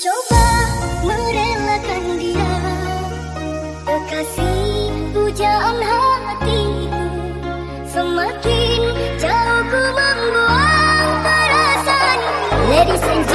coba merelakan dia. Kekasih pujaan hatiku. Semakin jauh ku membuang perasaan. Ladies and